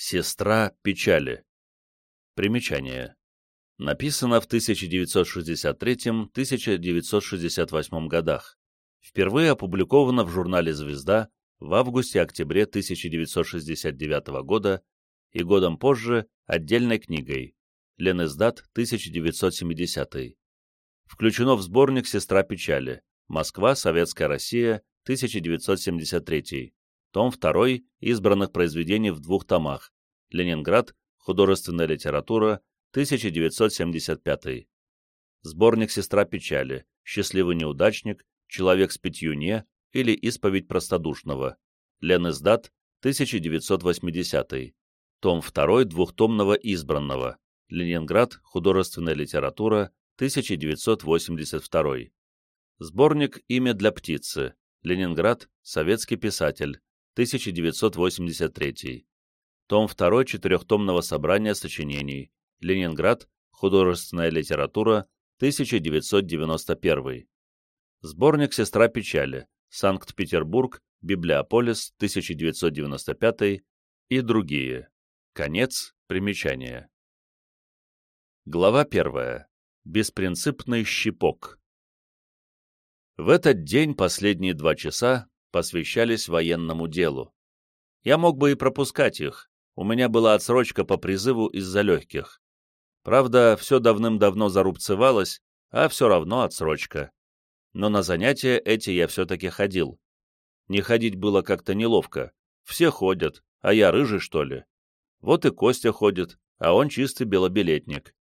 Сестра печали. Примечание. Написано в 1963-1968 годах. Впервые опубликовано в журнале «Звезда» в августе-октябре 1969 года и годом позже отдельной книгой Ленэздат 1970. Включено в сборник «Сестра печали. Москва, Советская Россия, 1973». Том 2 избранных произведений в двух томах. Ленинград. Художественная литература. 1975. Сборник «Сестра печали», «Счастливый неудачник», «Человек с пятью не» или «Исповедь простодушного». Лен Издат, 1980. Том 2 двухтомного избранного. Ленинград. Художественная литература. 1982. Сборник «Имя для птицы». Ленинград. Советский писатель. 1983. Том 2 четырехтомного собрания сочинений. Ленинград. Художественная литература. 1991. Сборник «Сестра печали». Санкт-Петербург. Библиополис. 1995. И другие. Конец примечания. Глава первая. Беспринципный щипок. В этот день последние два часа посвящались военному делу. Я мог бы и пропускать их, у меня была отсрочка по призыву из-за легких. Правда, все давным-давно зарубцевалось, а все равно отсрочка. Но на занятия эти я все-таки ходил. Не ходить было как-то неловко. Все ходят, а я рыжий, что ли? Вот и Костя ходит, а он чистый белобилетник.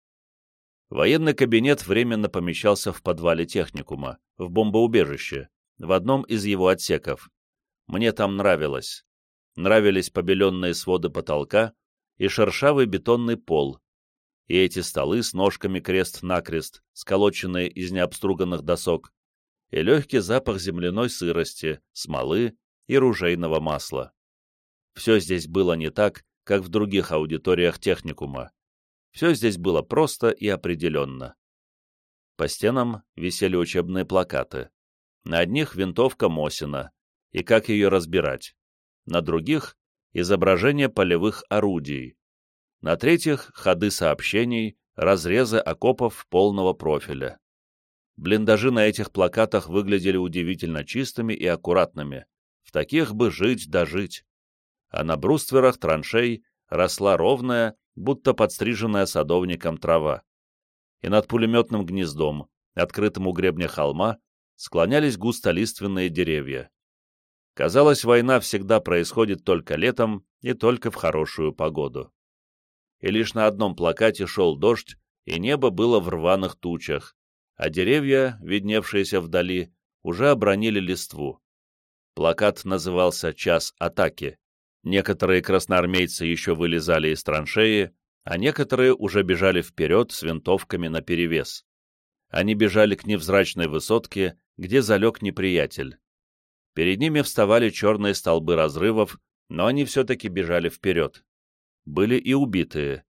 Военный кабинет временно помещался в подвале техникума, в бомбоубежище, в одном из его отсеков. Мне там нравилось нравились побеленные своды потолка и шершавый бетонный пол, и эти столы с ножками крест-накрест, сколоченные из необструганных досок, и легкий запах земляной сырости, смолы и ружейного масла. Все здесь было не так, как в других аудиториях техникума. Все здесь было просто и определенно. По стенам висели учебные плакаты. На одних винтовка Мосина, и как ее разбирать на других — изображения полевых орудий, на третьих — ходы сообщений, разрезы окопов полного профиля. Блиндажи на этих плакатах выглядели удивительно чистыми и аккуратными. В таких бы жить да. А на брустверах траншей росла ровная, будто подстриженная садовником трава. И над пулеметным гнездом, открытым у гребня холма, склонялись густолиственные деревья. Казалось, война всегда происходит только летом и только в хорошую погоду. И лишь на одном плакате шел дождь, и небо было в рваных тучах, а деревья, видневшиеся вдали, уже обронили листву. Плакат назывался «Час атаки». Некоторые красноармейцы еще вылезали из траншеи, а некоторые уже бежали вперед с винтовками наперевес. Они бежали к невзрачной высотке, где залег неприятель. Перед ними вставали черные столбы разрывов, но они все-таки бежали вперед. Были и убитые.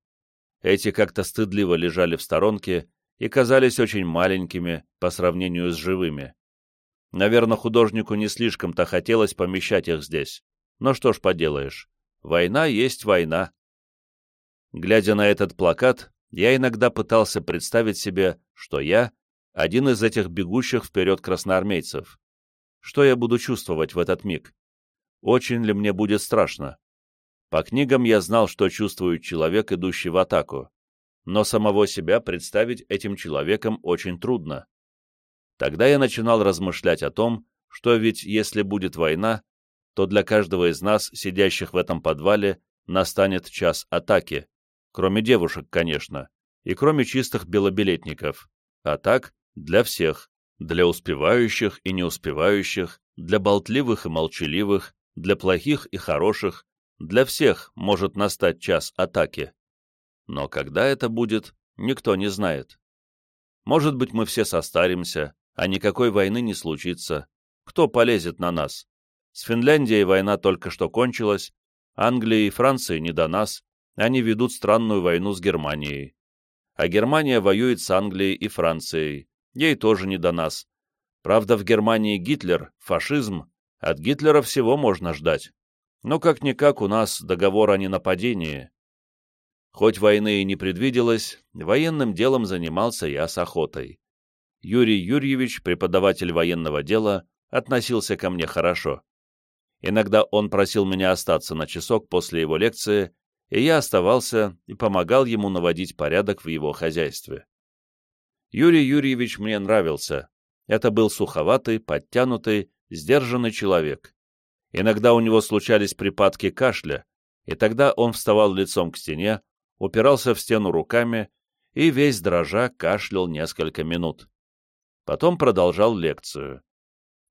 Эти как-то стыдливо лежали в сторонке и казались очень маленькими по сравнению с живыми. Наверное, художнику не слишком-то хотелось помещать их здесь. Но что ж поделаешь, война есть война. Глядя на этот плакат, я иногда пытался представить себе, что я — один из этих бегущих вперед красноармейцев. Что я буду чувствовать в этот миг? Очень ли мне будет страшно? По книгам я знал, что чувствует человек, идущий в атаку, но самого себя представить этим человеком очень трудно. Тогда я начинал размышлять о том, что ведь если будет война, то для каждого из нас, сидящих в этом подвале, настанет час атаки, кроме девушек, конечно, и кроме чистых белобилетников, а так для всех, для успевающих и не успевающих, для болтливых и молчаливых, для плохих и хороших, для всех может настать час атаки. Но когда это будет, никто не знает. Может быть, мы все состаримся, а никакой войны не случится. Кто полезет на нас? С Финляндией война только что кончилась, Англии и Франции не до нас, они ведут странную войну с Германией. А Германия воюет с Англией и Францией, ей тоже не до нас. Правда, в Германии Гитлер, фашизм, от Гитлера всего можно ждать. но как-никак у нас договор о ненападении. Хоть войны и не предвиделось, военным делом занимался я с охотой. Юрий Юрьевич, преподаватель военного дела, относился ко мне хорошо. Иногда он просил меня остаться на часок после его лекции, и я оставался и помогал ему наводить порядок в его хозяйстве. Юрий Юрьевич мне нравился. Это был суховатый, подтянутый, сдержанный человек. Иногда у него случались припадки кашля, и тогда он вставал лицом к стене, упирался в стену руками и весь дрожа кашлял несколько минут. Потом продолжал лекцию.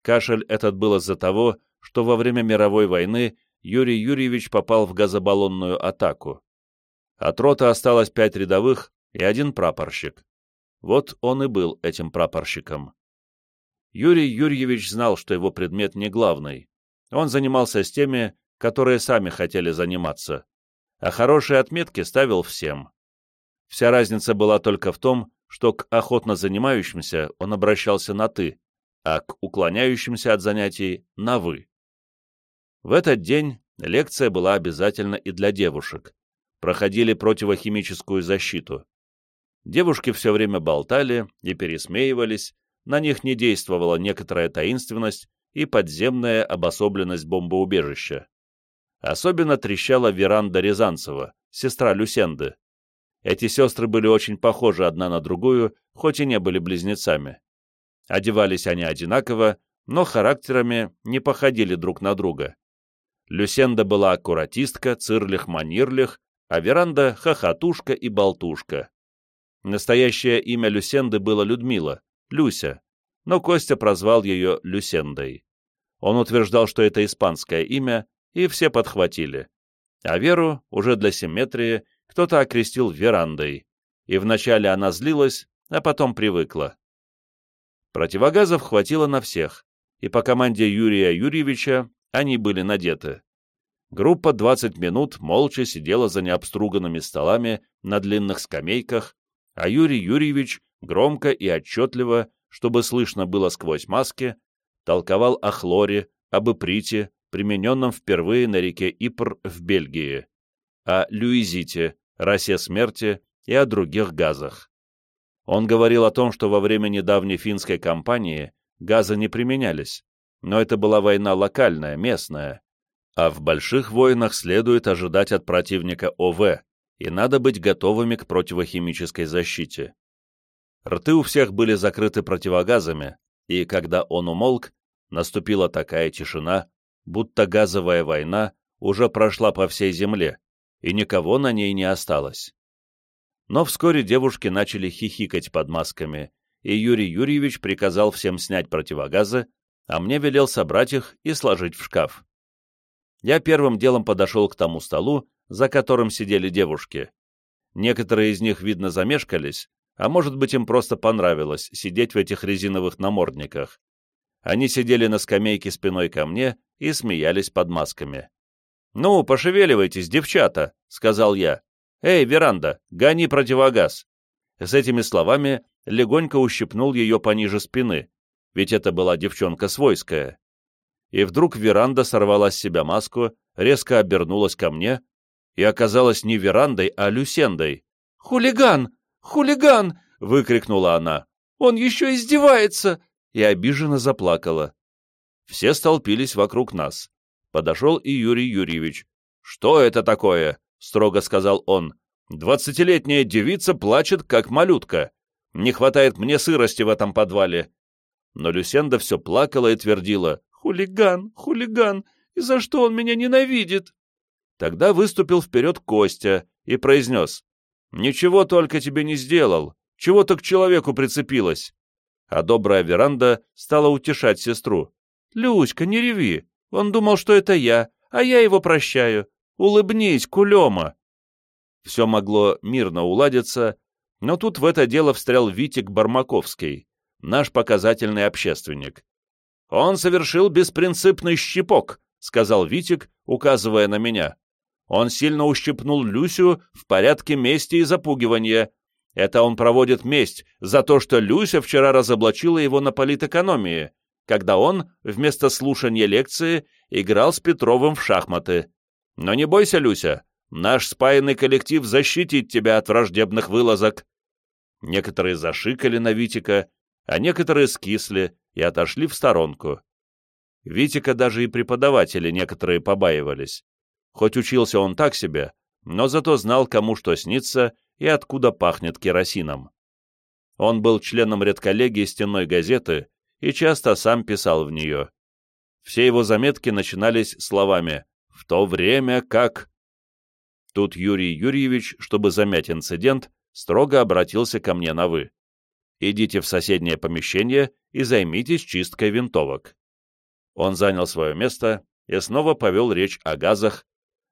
Кашель этот был из-за того, что во время мировой войны Юрий Юрьевич попал в газобаллонную атаку. От роты осталось пять рядовых и один прапорщик. Вот он и был этим прапорщиком. Юрий Юрьевич знал, что его предмет не главный. Он занимался с теми, которые сами хотели заниматься, а хорошие отметки ставил всем. Вся разница была только в том, что к охотно занимающимся он обращался на «ты», а к уклоняющимся от занятий — на «вы». В этот день лекция была обязательна и для девушек. Проходили противохимическую защиту. Девушки все время болтали и пересмеивались, на них не действовала некоторая таинственность и подземная обособленность бомбоубежища. Особенно трещала веранда Рязанцева, сестра Люсенды. Эти сестры были очень похожи одна на другую, хоть и не были близнецами. Одевались они одинаково, но характерами не походили друг на друга. Люсенда была аккуратистка, цирлих-манирлих, а веранда — хохотушка и болтушка. Настоящее имя Люсенды было Людмила, Люся, но Костя прозвал ее Люсендой. Он утверждал, что это испанское имя, и все подхватили. А Веру, уже для симметрии, кто-то окрестил верандой, и вначале она злилась, а потом привыкла. Противогазов хватило на всех, и по команде Юрия Юрьевича они были надеты. Группа 20 минут молча сидела за необструганными столами на длинных скамейках, а Юрий Юрьевич громко и отчетливо, чтобы слышно было сквозь маски, толковал о хлоре, об иприте, примененном впервые на реке Ипр в Бельгии, о люизите, расе смерти и о других газах. Он говорил о том, что во время недавней финской кампании газы не применялись, но это была война локальная, местная, а в больших войнах следует ожидать от противника ОВ, и надо быть готовыми к противохимической защите. Рты у всех были закрыты противогазами, и когда он умолк, наступила такая тишина, будто газовая война уже прошла по всей земле, и никого на ней не осталось. Но вскоре девушки начали хихикать под масками, и Юрий Юрьевич приказал всем снять противогазы, а мне велел собрать их и сложить в шкаф. Я первым делом подошел к тому столу, за которым сидели девушки. Некоторые из них, видно, замешкались, а может быть, им просто понравилось сидеть в этих резиновых намордниках. Они сидели на скамейке спиной ко мне и смеялись под масками. «Ну, пошевеливайтесь, девчата», — сказал я. «Эй, веранда, гони противогаз». С этими словами легонько ущипнул ее пониже спины, ведь это была девчонка свойская. И вдруг веранда сорвала с себя маску, резко обернулась ко мне и оказалась не верандой, а люсендой. «Хулиган! Хулиган!» — выкрикнула она. «Он еще издевается!» и обиженно заплакала. Все столпились вокруг нас. Подошел и Юрий Юрьевич. «Что это такое?» — строго сказал он. «Двадцатилетняя девица плачет, как малютка. Не хватает мне сырости в этом подвале». Но Люсенда все плакала и твердила. «Хулиган, хулиган, и за что он меня ненавидит?» Тогда выступил вперед Костя и произнес. «Ничего только тебе не сделал. Чего ты к человеку прицепилась?» А добрая веранда стала утешать сестру. «Люська, не реви. Он думал, что это я, а я его прощаю. Улыбнись, кулема!» Все могло мирно уладиться, но тут в это дело встрял Витик Бармаковский, наш показательный общественник. «Он совершил беспринципный щипок», — сказал Витик, указывая на меня. Он сильно ущипнул Люсю в порядке мести и запугивания. Это он проводит месть за то, что Люся вчера разоблачила его на политэкономии, когда он, вместо слушания лекции, играл с Петровым в шахматы. Но не бойся, Люся, наш спаянный коллектив защитит тебя от враждебных вылазок. Некоторые зашикали на Витика, а некоторые скисли и отошли в сторонку. Витика даже и преподаватели некоторые побаивались. Хоть учился он так себе, но зато знал, кому что снится и откуда пахнет керосином. Он был членом редколлегии стенной газеты и часто сам писал в нее. Все его заметки начинались словами «в то время как...». Тут Юрий Юрьевич, чтобы замять инцидент, строго обратился ко мне на «вы». «Идите в соседнее помещение и займитесь чисткой винтовок». Он занял свое место и снова повел речь о газах,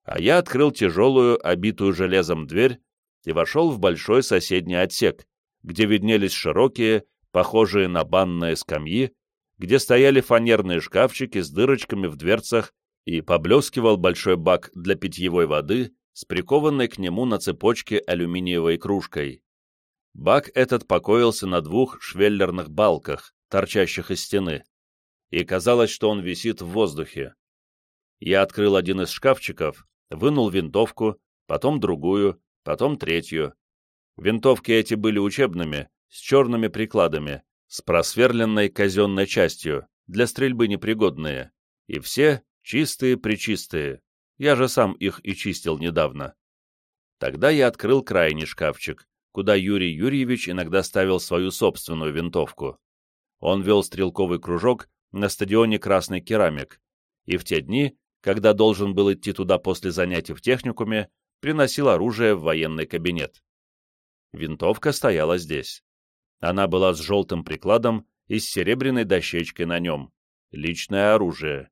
а я открыл тяжелую, обитую железом дверь и вошел в большой соседний отсек, где виднелись широкие, похожие на банные скамьи, где стояли фанерные шкафчики с дырочками в дверцах и поблескивал большой бак для питьевой воды с прикованной к нему на цепочке алюминиевой кружкой. Бак этот покоился на двух швеллерных балках, торчащих из стены и казалось, что он висит в воздухе. Я открыл один из шкафчиков, вынул винтовку, потом другую, потом третью. Винтовки эти были учебными, с черными прикладами, с просверленной казенной частью, для стрельбы непригодные, и все чистые-причистые. Я же сам их и чистил недавно. Тогда я открыл крайний шкафчик, куда Юрий Юрьевич иногда ставил свою собственную винтовку. Он вел стрелковый кружок на стадионе «Красный керамик», и в те дни, когда должен был идти туда после занятий в техникуме, приносил оружие в военный кабинет. Винтовка стояла здесь. Она была с желтым прикладом и с серебряной дощечкой на нем. Личное оружие.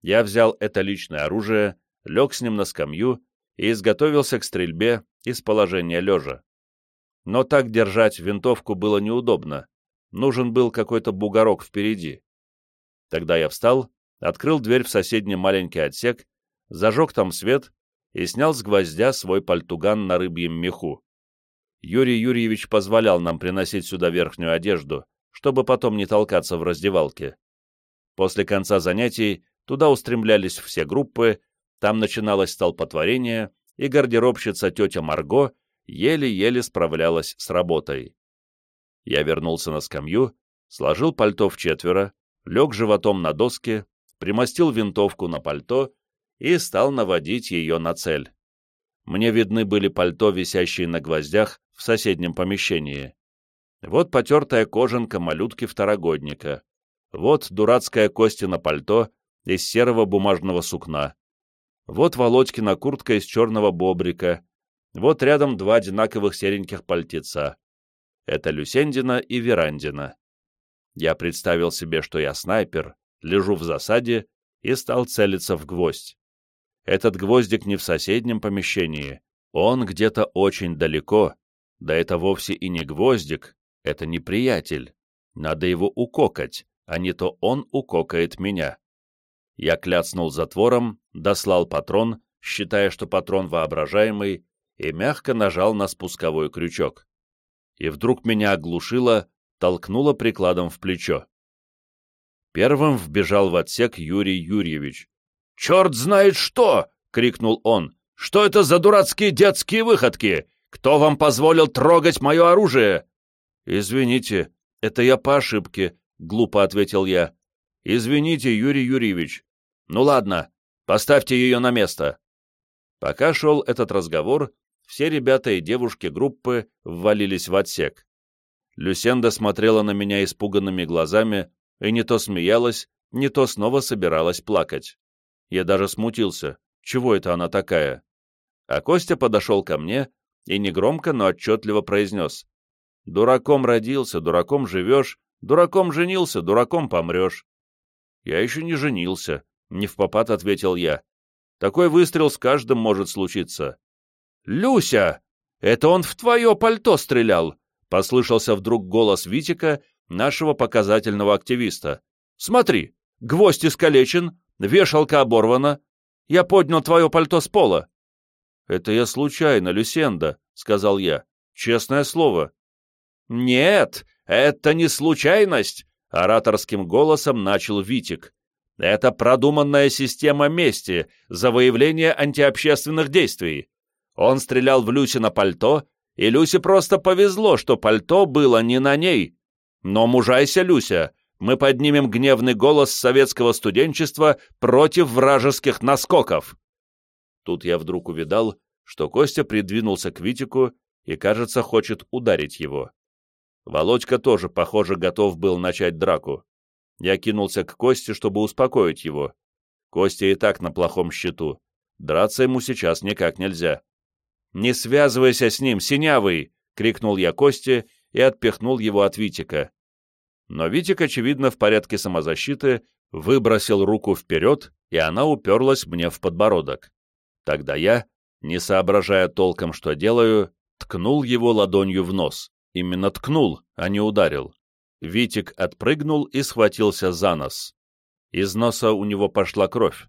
Я взял это личное оружие, лег с ним на скамью и изготовился к стрельбе из положения лежа. Но так держать винтовку было неудобно. Нужен был какой-то бугорок впереди. Тогда я встал, открыл дверь в соседний маленький отсек, зажег там свет и снял с гвоздя свой пальтуган на рыбьем меху. Юрий Юрьевич позволял нам приносить сюда верхнюю одежду, чтобы потом не толкаться в раздевалке. После конца занятий туда устремлялись все группы, там начиналось столпотворение, и гардеробщица тетя Марго еле-еле справлялась с работой. Я вернулся на скамью, сложил пальто в четверо, лег животом на доске, примостил винтовку на пальто и стал наводить ее на цель. Мне видны были пальто, висящие на гвоздях в соседнем помещении. Вот потертая кожанка малютки-второгодника. Вот дурацкая на пальто из серого бумажного сукна. Вот Володькина куртка из черного бобрика. Вот рядом два одинаковых сереньких пальтеца. Это Люсендина и Верандина. Я представил себе, что я снайпер, лежу в засаде и стал целиться в гвоздь. Этот гвоздик не в соседнем помещении, он где-то очень далеко. Да это вовсе и не гвоздик, это неприятель. Надо его укокать, а не то он укокает меня. Я кляцнул затвором, дослал патрон, считая, что патрон воображаемый, и мягко нажал на спусковой крючок. И вдруг меня оглушило толкнула прикладом в плечо. Первым вбежал в отсек Юрий Юрьевич. «Черт знает что!» — крикнул он. «Что это за дурацкие детские выходки? Кто вам позволил трогать мое оружие?» «Извините, это я по ошибке», — глупо ответил я. «Извините, Юрий Юрьевич. Ну ладно, поставьте ее на место». Пока шел этот разговор, все ребята и девушки группы ввалились в отсек. Люсенда смотрела на меня испуганными глазами и не то смеялась, не то снова собиралась плакать. Я даже смутился. Чего это она такая? А Костя подошел ко мне и негромко, но отчетливо произнес. «Дураком родился, дураком живешь, дураком женился, дураком помрешь». «Я еще не женился», — не в попад ответил я. «Такой выстрел с каждым может случиться». «Люся! Это он в твое пальто стрелял!» Послышался вдруг голос Витика, нашего показательного активиста. «Смотри, гвоздь искалечен, вешалка оборвана. Я поднял твое пальто с пола». «Это я случайно, Люсенда», — сказал я. «Честное слово». «Нет, это не случайность», — ораторским голосом начал Витик. Это продуманная система мести за выявление антиобщественных действий. Он стрелял в Люси на пальто, и Люсе просто повезло, что пальто было не на ней. Но мужайся, Люся, мы поднимем гневный голос советского студенчества против вражеских наскоков. Тут я вдруг увидал, что Костя придвинулся к Витику и, кажется, хочет ударить его. Володька тоже, похоже, готов был начать драку. Я кинулся к Косте, чтобы успокоить его. Костя и так на плохом счету. Драться ему сейчас никак нельзя. «Не связывайся с ним, синявый!» — крикнул я Косте и отпихнул его от Витика. Но Витик, очевидно, в порядке самозащиты, выбросил руку вперед, и она уперлась мне в подбородок. Тогда я, не соображая толком, что делаю, ткнул его ладонью в нос. Именно ткнул, а не ударил. Витик отпрыгнул и схватился за нос. Из носа у него пошла кровь.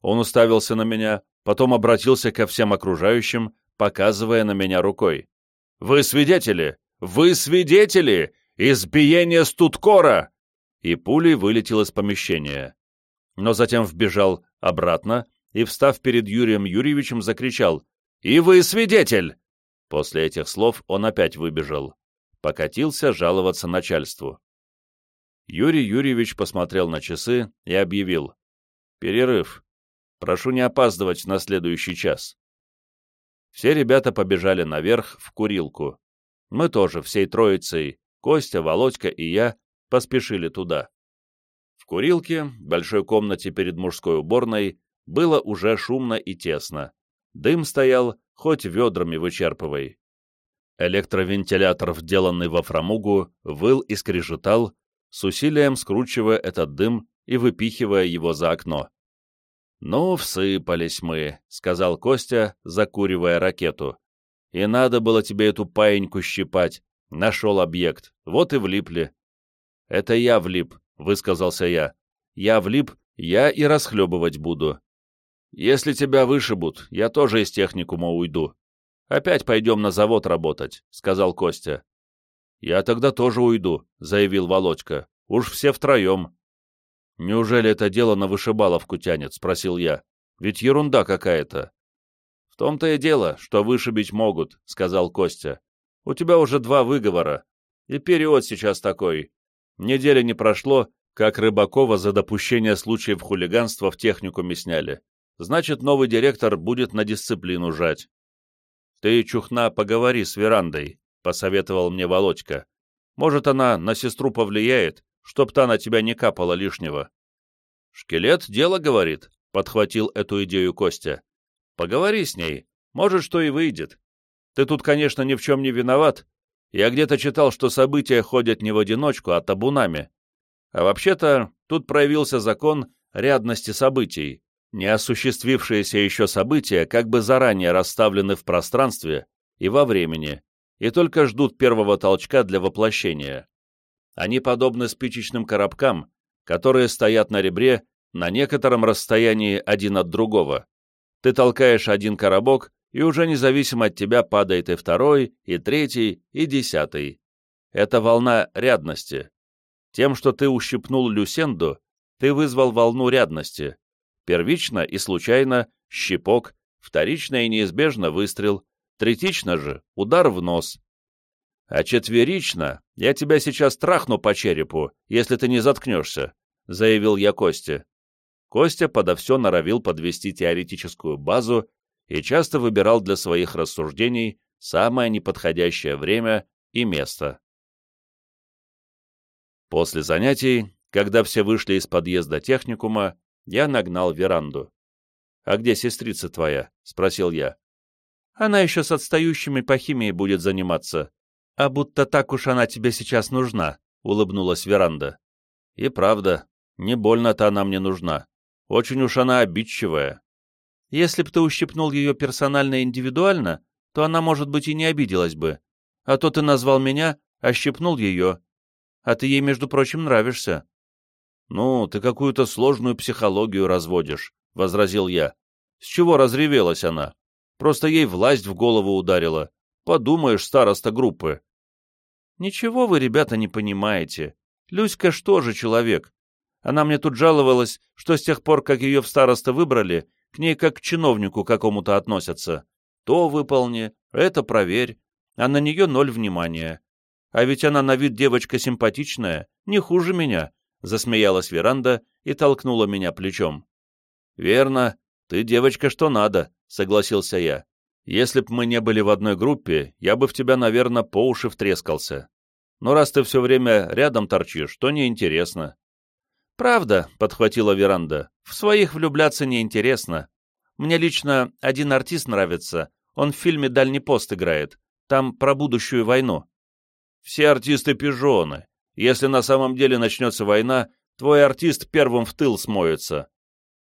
Он уставился на меня, потом обратился ко всем окружающим, показывая на меня рукой. «Вы свидетели! Вы свидетели! Избиение студкора!» И пулей вылетел из помещения. Но затем вбежал обратно и, встав перед Юрием Юрьевичем, закричал «И вы свидетель!» После этих слов он опять выбежал. Покатился жаловаться начальству. Юрий Юрьевич посмотрел на часы и объявил «Перерыв. Прошу не опаздывать на следующий час». Все ребята побежали наверх в курилку. Мы тоже, всей троицей, Костя, Володька и я, поспешили туда. В курилке, большой комнате перед мужской уборной, было уже шумно и тесно. Дым стоял, хоть ведрами вычерпывай. Электровентилятор, вделанный во фрамугу, выл и скрежетал, с усилием скручивая этот дым и выпихивая его за окно. «Ну, всыпались мы», — сказал Костя, закуривая ракету. «И надо было тебе эту паиньку щипать. Нашел объект. Вот и влипли». «Это я влип», — высказался я. «Я влип, я и расхлебывать буду. Если тебя вышибут, я тоже из техникума уйду. Опять пойдем на завод работать», — сказал Костя. «Я тогда тоже уйду», — заявил Володька. «Уж все втроем». «Неужели это дело на вышибаловку тянет?» — спросил я. «Ведь ерунда какая-то». «В том-то и дело, что вышибить могут», — сказал Костя. «У тебя уже два выговора. И период сейчас такой. Недели не прошло, как Рыбакова за допущение случаев хулиганства в техникуме сняли. Значит, новый директор будет на дисциплину жать. «Ты, Чухна, поговори с верандой», — посоветовал мне Володька. «Может, она на сестру повлияет, чтоб та на тебя не капала лишнего». «Шкелет дело говорит», — подхватил эту идею Костя. «Поговори с ней, может, что и выйдет. Ты тут, конечно, ни в чем не виноват. Я где-то читал, что события ходят не в одиночку, а табунами. А вообще-то тут проявился закон рядности событий. Неосуществившиеся еще события как бы заранее расставлены в пространстве и во времени, и только ждут первого толчка для воплощения. Они подобны спичечным коробкам, которые стоят на ребре на некотором расстоянии один от другого. Ты толкаешь один коробок, и уже независимо от тебя падает и второй, и третий, и десятый. Это волна рядности. Тем, что ты ущипнул Люсенду, ты вызвал волну рядности. Первично и случайно – щипок, вторично и неизбежно выстрел, третично же – удар в нос. А четверично я тебя сейчас трахну по черепу, если ты не заткнешься, заявил я Косте. Костя подо все норовил подвести теоретическую базу и часто выбирал для своих рассуждений самое неподходящее время и место. После занятий, когда все вышли из подъезда техникума, я нагнал веранду. «А где сестрица твоя?» — спросил я. «Она еще с отстающими по химии будет заниматься. А будто так уж она тебе сейчас нужна», — улыбнулась веранда. «И правда, не больно-то она мне нужна. Очень уж она обидчивая. Если б ты ущипнул ее персонально и индивидуально, то она, может быть, и не обиделась бы. А то ты назвал меня, а щипнул ее. А ты ей, между прочим, нравишься». «Ну, ты какую-то сложную психологию разводишь», — возразил я. «С чего разревелась она? Просто ей власть в голову ударила. Подумаешь, староста группы». «Ничего вы, ребята, не понимаете. Люська что же человек? Она мне тут жаловалась, что с тех пор, как ее в староста выбрали, к ней как к чиновнику какому-то относятся. То выполни, это проверь, а на нее ноль внимания. А ведь она на вид девочка симпатичная, не хуже меня, — засмеялась веранда и толкнула меня плечом. «Верно, ты девочка что надо», — согласился я. «Если б мы не были в одной группе, я бы в тебя, наверное, по уши втрескался. Но раз ты все время рядом торчишь, то неинтересно». «Правда», — подхватила веранда, — «в своих влюбляться неинтересно. Мне лично один артист нравится, он в фильме «Дальний пост» играет, там про будущую войну». «Все артисты пижоны. Если на самом деле начнется война, твой артист первым в тыл смоется».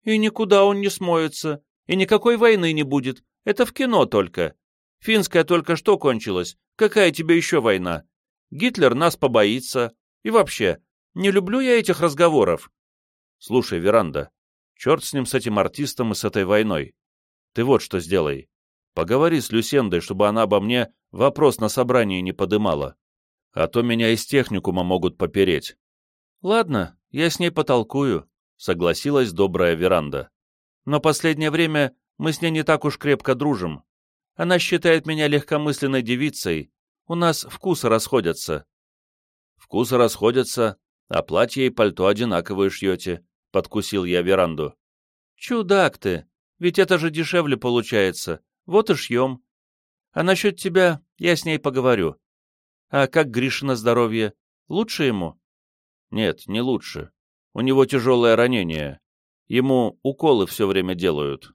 «И никуда он не смоется, и никакой войны не будет, это в кино только. Финская только что кончилась, какая тебе еще война? Гитлер нас побоится. И вообще, не люблю я этих разговоров. Слушай, Веранда, черт с ним, с этим артистом и с этой войной. Ты вот что сделай. Поговори с Люсендой, чтобы она обо мне вопрос на собрании не подымала. А то меня из техникума могут попереть. Ладно, я с ней потолкую, согласилась добрая Веранда. Но последнее время мы с ней не так уж крепко дружим. Она считает меня легкомысленной девицей. У нас вкусы расходятся. Вкусы расходятся, а платье и пальто одинаковые шьете, — подкусил я веранду. Чудак ты, ведь это же дешевле получается, вот и шьем. А насчет тебя я с ней поговорю. А как Гришина здоровье? Лучше ему? Нет, не лучше. У него тяжелое ранение. Ему уколы все время делают.